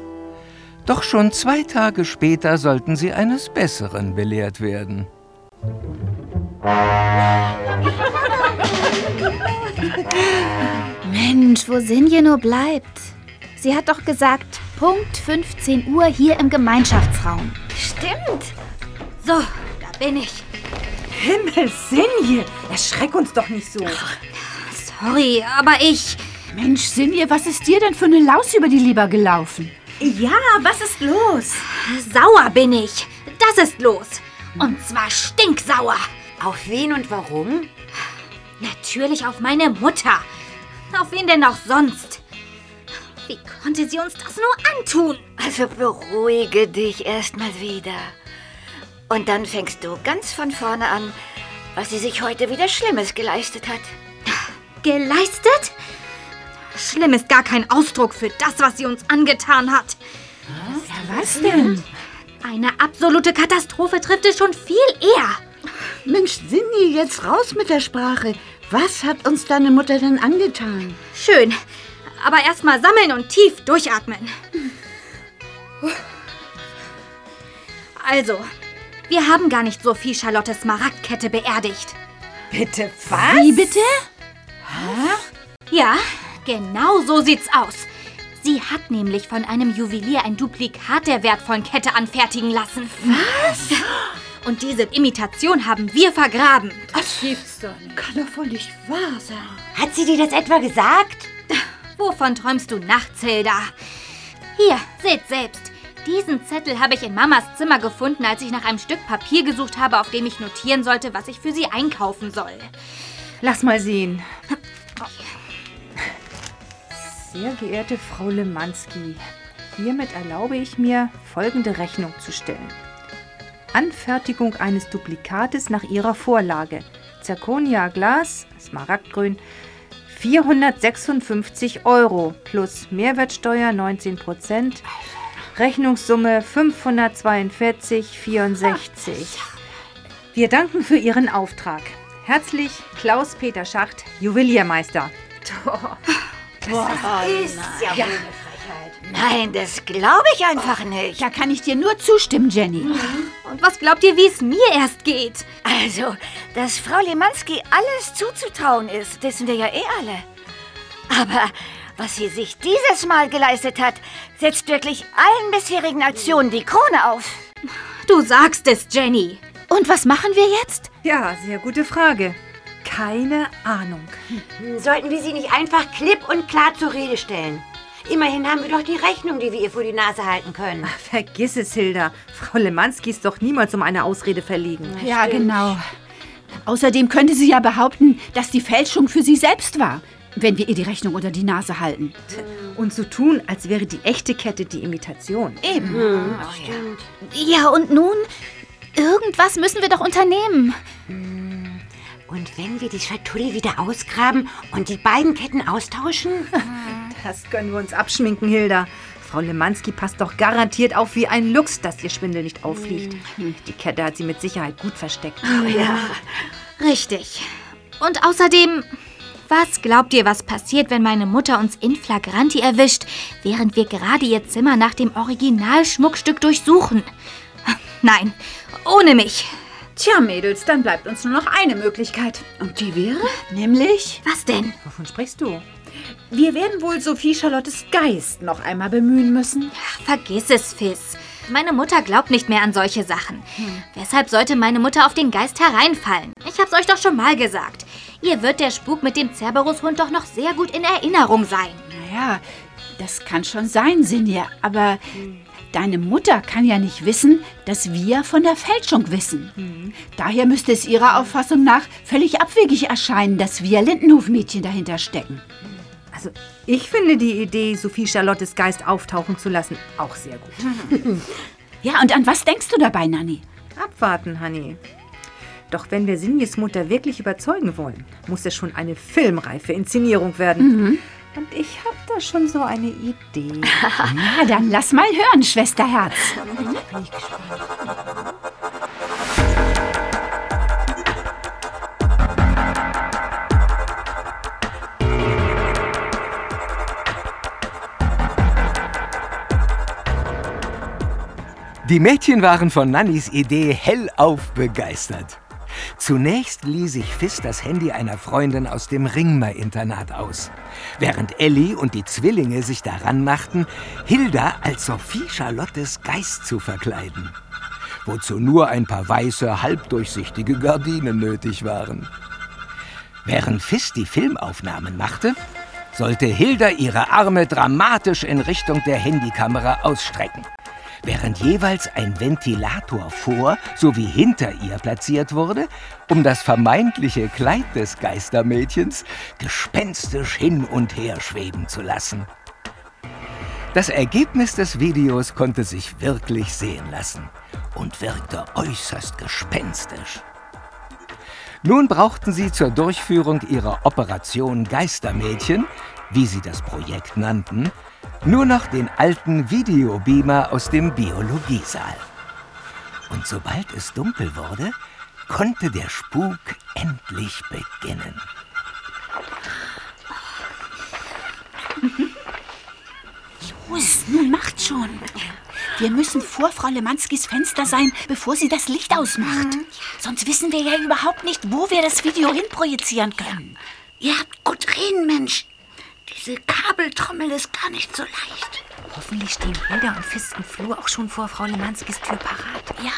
S1: Doch schon zwei Tage später sollten sie eines Besseren belehrt werden.
S8: Mensch, wo Sinje nur bleibt. Sie hat doch gesagt, Punkt 15 Uhr hier im Gemeinschaftsraum.
S13: Stimmt. So, da bin ich.
S7: Himmel, Sinje, erschreck uns doch nicht so.
S8: Sorry, aber ich...
S12: Mensch, Sinje, was ist dir denn für eine Laus über die Leber gelaufen?
S7: Ja, was ist los?
S8: Sauer bin ich. Das ist los. Und zwar stinksauer.
S4: Auf wen und warum?
S8: Natürlich auf meine Mutter. Auf wen denn auch sonst? Wie konnte sie uns das nur antun?
S6: Also beruhige dich erstmal wieder. Und dann fängst du ganz von vorne an, was sie sich heute wieder Schlimmes geleistet hat.
S8: Geleistet? Schlimm ist gar kein Ausdruck für das, was sie uns angetan hat.
S12: Was denn?
S8: Eine absolute Katastrophe trifft es schon viel eher.
S9: Mensch, Sinni, jetzt raus mit der Sprache. Was hat uns deine Mutter denn angetan?
S8: Schön. Aber erstmal sammeln und tief durchatmen. Also, wir haben gar nicht Sophie Charlottes Smaragdkette beerdigt.
S7: Bitte was?
S12: Wie bitte?
S8: Ja, genau so sieht's aus. Sie hat nämlich von einem Juwelier ein Duplikat der wertvollen Kette anfertigen lassen.
S12: Was?
S8: Und diese Imitation haben wir vergraben.
S9: Das gibt's doch nicht. Kann doch wohl nicht wahr sein.
S4: Hat sie dir das etwa gesagt?
S8: Wovon träumst du nachts, Hilda? Hier, seht selbst. Diesen Zettel habe ich in Mamas Zimmer gefunden, als ich nach einem Stück Papier gesucht habe, auf dem ich notieren sollte, was ich für sie einkaufen soll.
S7: Lass mal sehen. Sehr geehrte Frau Lemanski, hiermit erlaube ich mir, folgende Rechnung zu stellen. Anfertigung eines Duplikates nach Ihrer Vorlage. Zirconia Glas, Smaragdgrün, 456 Euro plus Mehrwertsteuer 19 Prozent. Rechnungssumme 542,64. Wir danken für Ihren Auftrag. Herzlich Klaus-Peter Schacht, Juweliermeister.
S6: Boah,
S4: ist ja wohl eine Frechheit.
S6: Nein, das glaube ich einfach nicht.
S12: Da kann ich dir nur zustimmen, Jenny.
S8: Und was glaubt ihr, wie es mir erst geht?
S6: Also, dass Frau Lemanski alles zuzutrauen ist, wissen wir ja eh alle. Aber was sie sich dieses Mal geleistet hat, setzt wirklich allen bisherigen Aktionen die Krone auf.
S8: Du sagst es, Jenny.
S12: Und was machen wir jetzt?
S7: Ja, sehr gute Frage. Keine Ahnung.
S4: Sollten wir sie nicht einfach klipp und klar zur Rede stellen? Immerhin haben wir doch die Rechnung, die wir ihr vor die Nase halten können.
S7: Ach, vergiss es, Hilda. Frau Lemanski ist doch niemals um eine Ausrede verlegen.
S12: Ja, genau. Außerdem könnte sie ja behaupten, dass die Fälschung für sie selbst war, wenn wir ihr die Rechnung unter die Nase halten.
S7: Und so tun, als wäre die echte Kette die Imitation.
S12: Eben.
S4: Hm, stimmt.
S8: Ja, und nun? Irgendwas müssen wir doch unternehmen.
S4: Und wenn wir die Schatulle wieder ausgraben und die beiden Ketten austauschen?
S7: Das können wir uns abschminken, Hilda. Frau Lemanski passt doch garantiert auf wie ein Luchs, dass ihr Schwindel nicht auffliegt. Die Kette hat sie mit Sicherheit gut versteckt.
S8: Oh ja. Richtig. Und außerdem, was glaubt ihr, was passiert, wenn meine Mutter uns in flagranti erwischt, während wir gerade ihr Zimmer nach dem Originalschmuckstück durchsuchen? Nein, ohne mich.
S10: Tja, Mädels, dann bleibt uns nur noch eine Möglichkeit.
S12: Und die wäre? Nämlich?
S8: Was denn?
S10: Wovon sprichst du? Wir werden wohl Sophie Charlottes Geist noch einmal bemühen müssen.
S8: Vergiss es, Fiss. Meine Mutter glaubt nicht mehr an solche Sachen. Weshalb sollte meine Mutter auf den Geist hereinfallen? Ich hab's euch doch schon mal gesagt. Ihr wird der Spuk mit dem Cerberus-Hund doch noch sehr gut in Erinnerung sein.
S12: Naja, das kann schon sein, Sinja, aber deine Mutter kann ja nicht wissen, dass wir von der Fälschung wissen. Daher müsste es ihrer Auffassung nach völlig abwegig erscheinen, dass wir Lindenhofmädchen dahinter stecken.
S7: Also, ich finde die Idee, Sophie Charlottes Geist auftauchen zu lassen, auch sehr gut.
S12: Ja, und an was denkst du dabei, Nanni?
S7: Abwarten, Honey. Doch wenn wir Sinjes Mutter wirklich überzeugen wollen, muss es schon eine filmreife Inszenierung werden.
S12: Mhm.
S7: Und ich habe da schon so eine Idee.
S12: Na, dann lass mal hören, Schwesterherz.
S1: Die Mädchen waren von Nannys Idee hellauf begeistert. Zunächst lieh sich Fiss das Handy einer Freundin aus dem Ringmer-Internat aus, während Elli und die Zwillinge sich daran machten, Hilda als Sophie Charlottes Geist zu verkleiden, wozu nur ein paar weiße, halbdurchsichtige Gardinen nötig waren. Während Fiss die Filmaufnahmen machte, sollte Hilda ihre Arme dramatisch in Richtung der Handykamera ausstrecken, während jeweils ein Ventilator vor sowie hinter ihr platziert wurde, um das vermeintliche Kleid des Geistermädchens gespenstisch hin und her schweben zu lassen. Das Ergebnis des Videos konnte sich wirklich sehen lassen und wirkte äußerst gespenstisch. Nun brauchten sie zur Durchführung ihrer Operation Geistermädchen, wie sie das Projekt nannten, nur noch den alten Videobeamer aus dem Biologiesaal. Und sobald es dunkel wurde, konnte der Spuk endlich beginnen.
S12: Los, nun macht schon. Wir müssen vor Frau Lemanskis Fenster sein, bevor sie das Licht ausmacht. Sonst wissen wir ja überhaupt nicht, wo wir das Video hinprojizieren können.
S9: Ihr habt gut reden, Mensch. Diese Kabeltrommel ist gar nicht so leicht.
S7: Hoffentlich stehen Hilda und Fiss im Flur auch schon vor Frau Lemanskis Tür parat.
S12: Ja.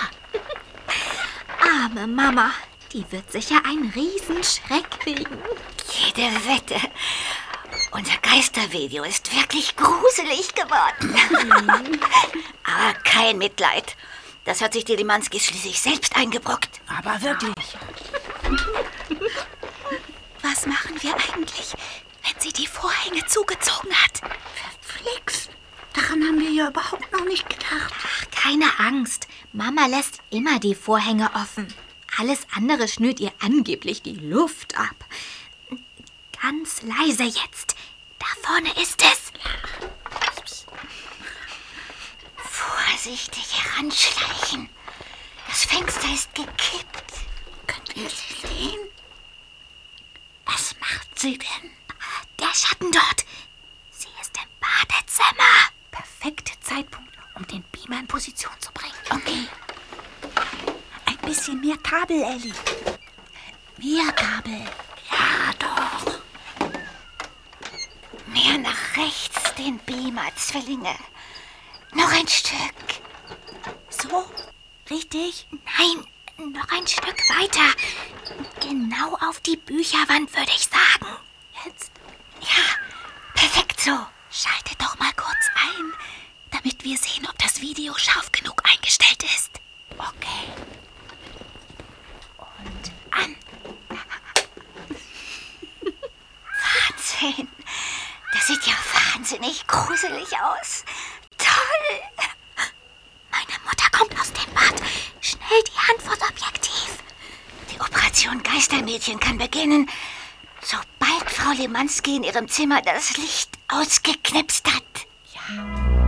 S8: Arme Mama, die wird sicher einen Riesenschreck kriegen.
S6: Jede Wette. Unser Geistervideo ist wirklich gruselig geworden. Aber kein Mitleid. Das hat sich die Limanskis schließlich selbst eingebrockt.
S12: Aber wirklich.
S8: Was machen wir eigentlich, wenn sie die Vorhänge zugezogen hat?
S9: Verflixt. Daran haben wir ja überhaupt noch nicht gedacht.
S8: Ach, keine Angst. Mama lässt immer die Vorhänge offen. Alles andere schnürt ihr angeblich die Luft ab. Ganz leise jetzt. Da vorne ist es.
S6: Vorsichtig heranschleichen. Das Fenster ist gekippt.
S9: Können wir sie sehen? Was macht sie denn?
S8: Der Schatten dort. Sie ist im Badezimmer.
S12: Perfekter Zeitpunkt, um den Beamer in Position zu bringen. Okay. Ein bisschen mehr Kabel, Ellie. Mehr Kabel.
S6: Ja, doch. Mehr nach rechts den Beamer, Zwillinge. Noch ein Stück.
S12: So? Richtig?
S8: Nein, noch ein Stück weiter. Genau auf die Bücherwand, würde ich sagen.
S6: Mädchen kann beginnen, sobald Frau Lemanski in ihrem Zimmer das Licht ausgeknipst hat.
S12: Ja.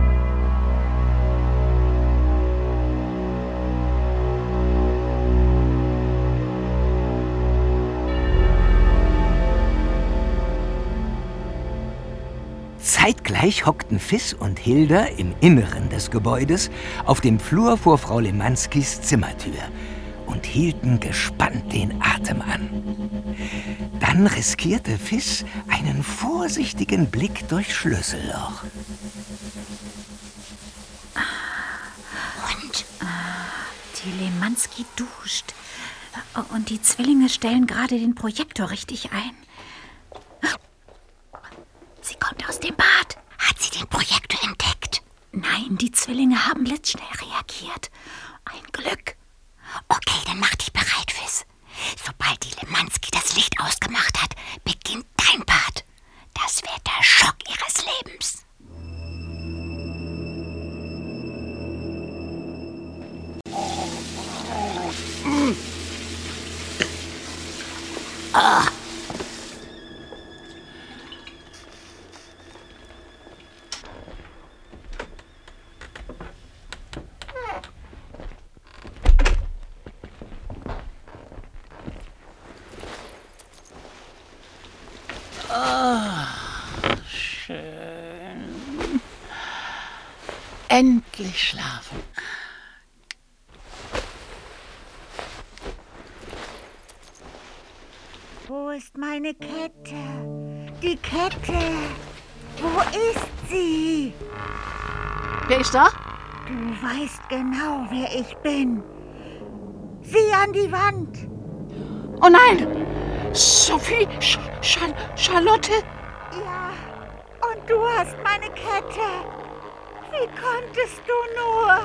S1: Zeitgleich hockten Fiss und Hilda im Inneren des Gebäudes auf dem Flur vor Frau Lemanskis Zimmertür und hielten gespannt den Atem an. Dann riskierte Fiss einen vorsichtigen Blick durchs Schlüsselloch.
S16: Und? Die Lemanski duscht. Und die Zwillinge stellen gerade den Projektor richtig ein.
S3: Endlich schlafen.
S17: Wo ist meine Kette? Die Kette. Wo ist sie?
S3: Wer ist da?
S17: Du weißt genau, wer ich bin. Sieh an die Wand.
S3: Oh nein! Sophie, Sch Char Charlotte?
S17: Ja, und du hast meine Kette. Wie konntest du nur?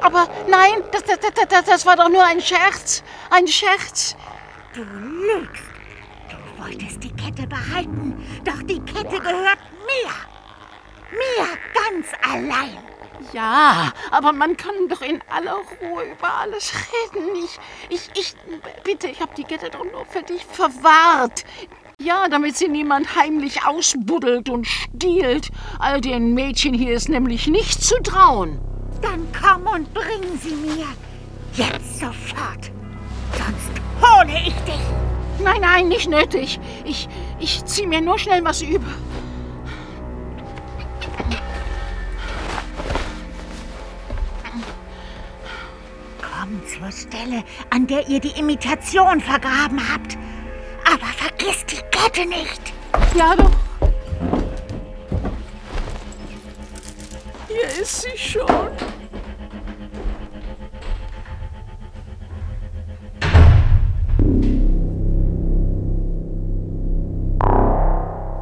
S3: Aber nein, das, das, das, das war doch nur ein Scherz. Ein Scherz.
S17: Du lügst. Du wolltest die Kette behalten, doch die Kette gehört mir. Mir ganz allein.
S3: Ja, aber man kann doch in aller Ruhe über alles reden. Ich, ich, ich, bitte, ich habe die Kette doch nur für dich verwahrt. Ja, damit sie niemand heimlich ausbuddelt und stiehlt. All den Mädchen hier ist nämlich nicht zu trauen.
S17: Dann komm und bring sie mir. Jetzt sofort. Sonst hole ich dich.
S3: Nein, nein, nicht nötig. Ich, ich zieh mir nur schnell was über.
S17: Komm zur Stelle, an der ihr die Imitation vergraben habt. Vergiss die Kette nicht.
S3: Ja, doch. Hier ist sie schon.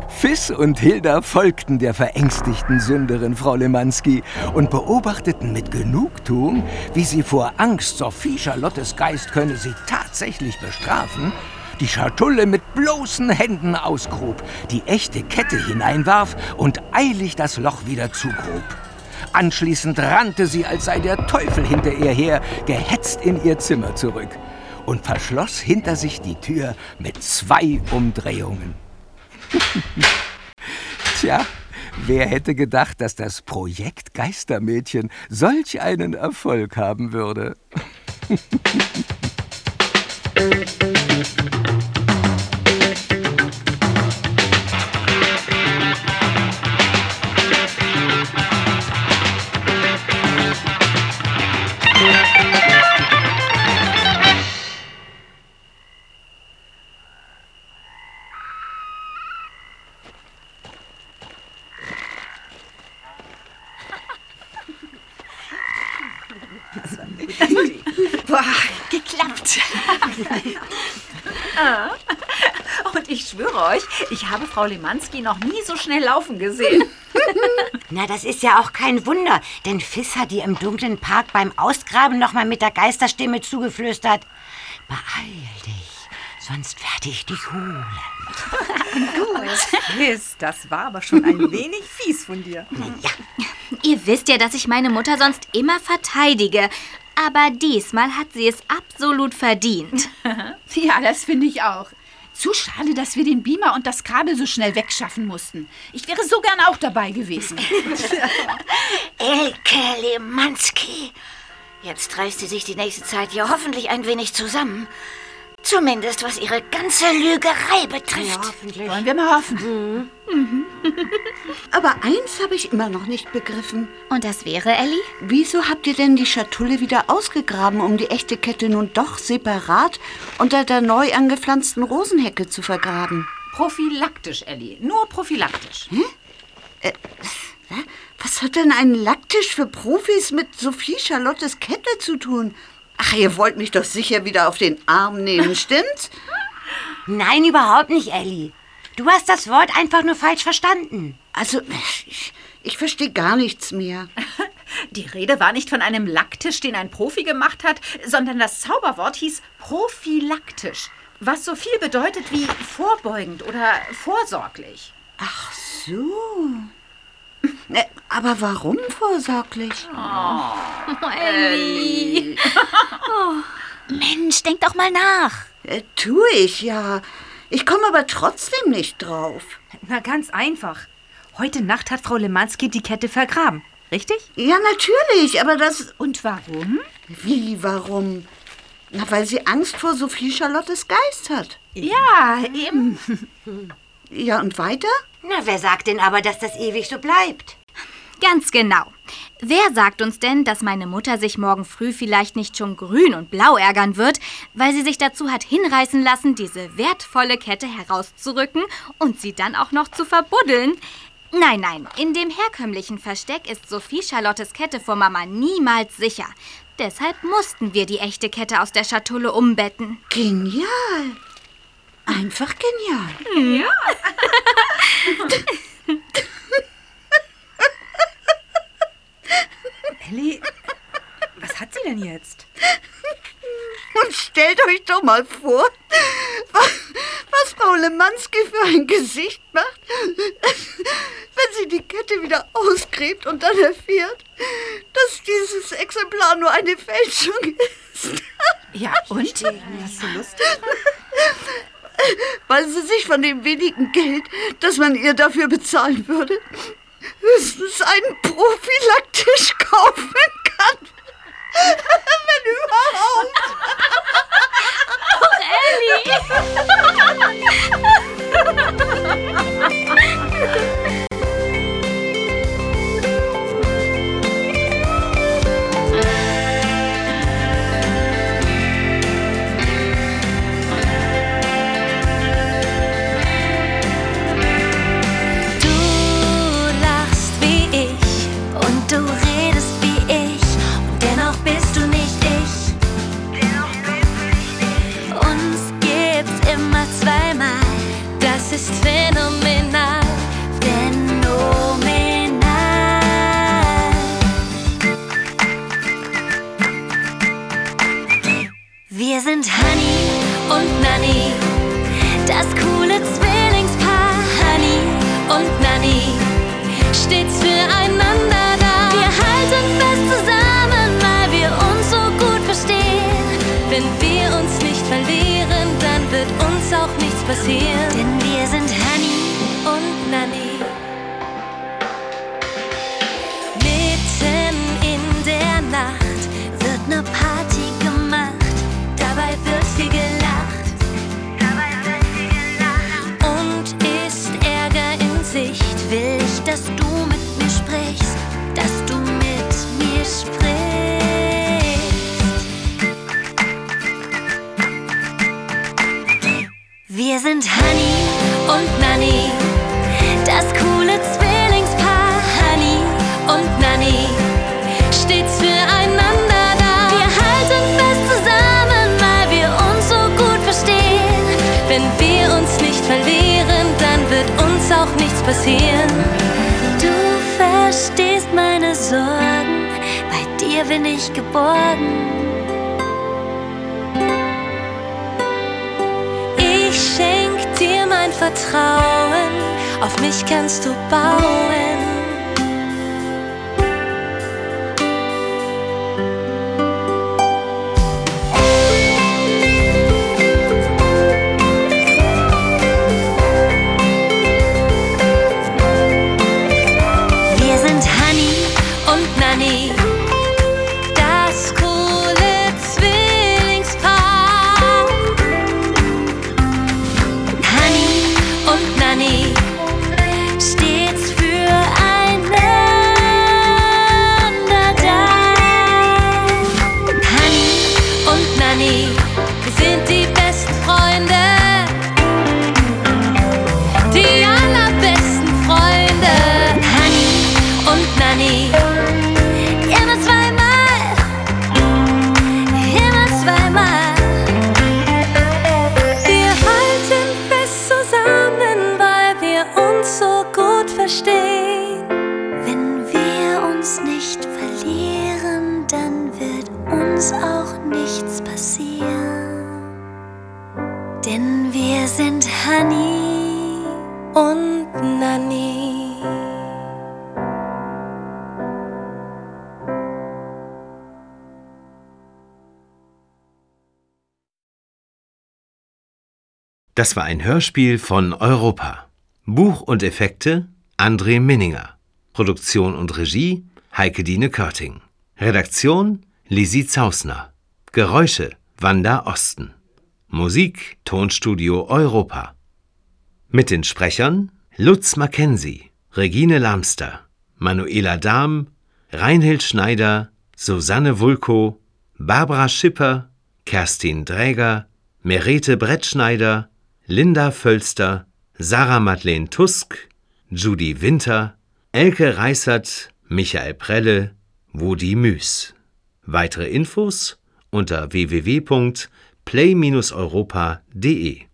S1: Fiss und Hilda folgten der verängstigten Sünderin Frau Lemanski und beobachteten mit Genugtuung, wie sie vor Angst, Sophie Charlottes Geist könne sie tatsächlich bestrafen, die Schatulle mit bloßen Händen ausgrub, die echte Kette hineinwarf und eilig das Loch wieder zugrub. Anschließend rannte sie, als sei der Teufel hinter ihr her, gehetzt in ihr Zimmer zurück und verschloss hinter sich die Tür mit zwei Umdrehungen. Tja, wer hätte gedacht, dass das Projekt Geistermädchen solch einen Erfolg haben würde?
S7: ich habe Frau Lemanski noch nie so schnell laufen gesehen.
S4: Na, das ist ja auch kein Wunder, denn Fiss hat ihr im dunklen Park beim Ausgraben noch mal mit der Geisterstimme zugeflüstert. Beeil dich, sonst werde ich dich holen.
S7: Gut. Fiss, das war aber schon ein wenig fies von dir.
S8: Ihr wisst ja, dass ich meine Mutter sonst immer verteidige. Aber diesmal hat sie es absolut verdient.
S16: Ja, das finde ich auch. Zu schade, dass wir den Beamer und das Kabel so schnell wegschaffen mussten. Ich wäre so gern auch dabei gewesen.
S6: Elke Lemanski. Jetzt reißt sie sich die nächste Zeit ja hoffentlich ein wenig zusammen. Zumindest was ihre ganze Lügerei betrifft.
S4: hoffentlich.
S16: Wollen wir mal hoffen.
S6: Mhm.
S9: Aber eins habe ich immer noch nicht begriffen.
S8: Und das wäre, Ellie?
S9: Wieso habt ihr denn die Schatulle wieder ausgegraben, um die echte Kette nun doch separat unter der neu angepflanzten Rosenhecke zu vergraben?
S10: Prophylaktisch, Ellie. Nur prophylaktisch.
S9: Hm? Äh, was hat denn ein Lacktisch für Profis mit Sophie Charlottes Kette zu tun? Ach, ihr wollt mich doch sicher wieder auf den Arm nehmen, stimmt's?
S4: Nein, überhaupt nicht, Ellie. Du hast das Wort einfach nur falsch verstanden.
S9: Also, ich, ich verstehe gar nichts mehr.
S10: Die Rede war nicht von einem Lacktisch, den ein Profi gemacht hat, sondern das Zauberwort hieß prophylaktisch, was so viel bedeutet wie vorbeugend oder vorsorglich.
S9: Ach so. Äh, aber warum vorsorglich?
S8: Oh, Ellie. oh, Mensch, denk doch mal nach.
S9: Äh, tu ich ja. Ich komme aber trotzdem nicht drauf.
S7: Na, ganz einfach. Heute Nacht hat Frau Lemanski die Kette vergraben, richtig?
S9: Ja, natürlich, aber das.
S7: Und warum?
S9: Wie, warum? Na, weil sie Angst vor Sophie Charlottes Geist hat.
S7: Ja, eben.
S9: Ja, und weiter?
S4: Na, wer sagt denn aber, dass das ewig so bleibt?
S8: Ganz genau. Wer sagt uns denn, dass meine Mutter sich morgen früh vielleicht nicht schon grün und blau ärgern wird, weil sie sich dazu hat hinreißen lassen, diese wertvolle Kette herauszurücken und sie dann auch noch zu verbuddeln? Nein, nein, in dem herkömmlichen Versteck ist Sophie Charlottes Kette vor Mama niemals sicher. Deshalb mussten wir die echte Kette aus der Schatulle umbetten.
S9: Genial. Einfach genial.
S8: Ja.
S7: Ellie, was hat sie denn jetzt?
S9: Und stellt euch doch mal vor, was, was Frau Lemanski für ein Gesicht macht, wenn sie die Kette wieder ausgräbt und dann erfährt, dass dieses Exemplar nur eine Fälschung ist.
S7: Ja, und? Was ist so lustig?
S9: Weil sie sich von dem wenigen Geld, das man ihr dafür bezahlen würde, höchstens einen Prophylaktisch kaufen kann. Wenn überhaupt.
S2: Ellie! Wir sind Honey und Nanny, das coole Zwillingspaar. Honey und Nanny, stets füreinander da. Wir halten fest zusammen, weil wir uns so gut verstehen. Wenn wir uns nicht verlieren, dann wird uns auch nichts passieren. Wir sind Honey und Nanny, das coole Zwillingspaar. Honey und Nanny, stets füreinander da. Wir halten fest zusammen, weil wir uns so gut verstehen. Wenn wir uns nicht verlieren, dann wird uns auch nichts passieren. Du verstehst meine Sorgen, bei dir bin ich geborgen. Vertrauen, auf mich kannst du bauen.
S18: Das war ein Hörspiel von Europa. Buch und Effekte André Minninger. Produktion und Regie Heike Dine Körting. Redaktion Lisi Zausner. Geräusche Wanda Osten. Musik Tonstudio Europa. Mit den Sprechern Lutz Mackenzie, Regine Lamster, Manuela Dahm, Reinhild Schneider, Susanne Wulko, Barbara Schipper, Kerstin Dräger, Merete Brettschneider, Linda Völster, Sarah Madeleine Tusk, Judy Winter, Elke Reißert, Michael Prelle, Wodi Müs. Weitere Infos unter www.play-europa.de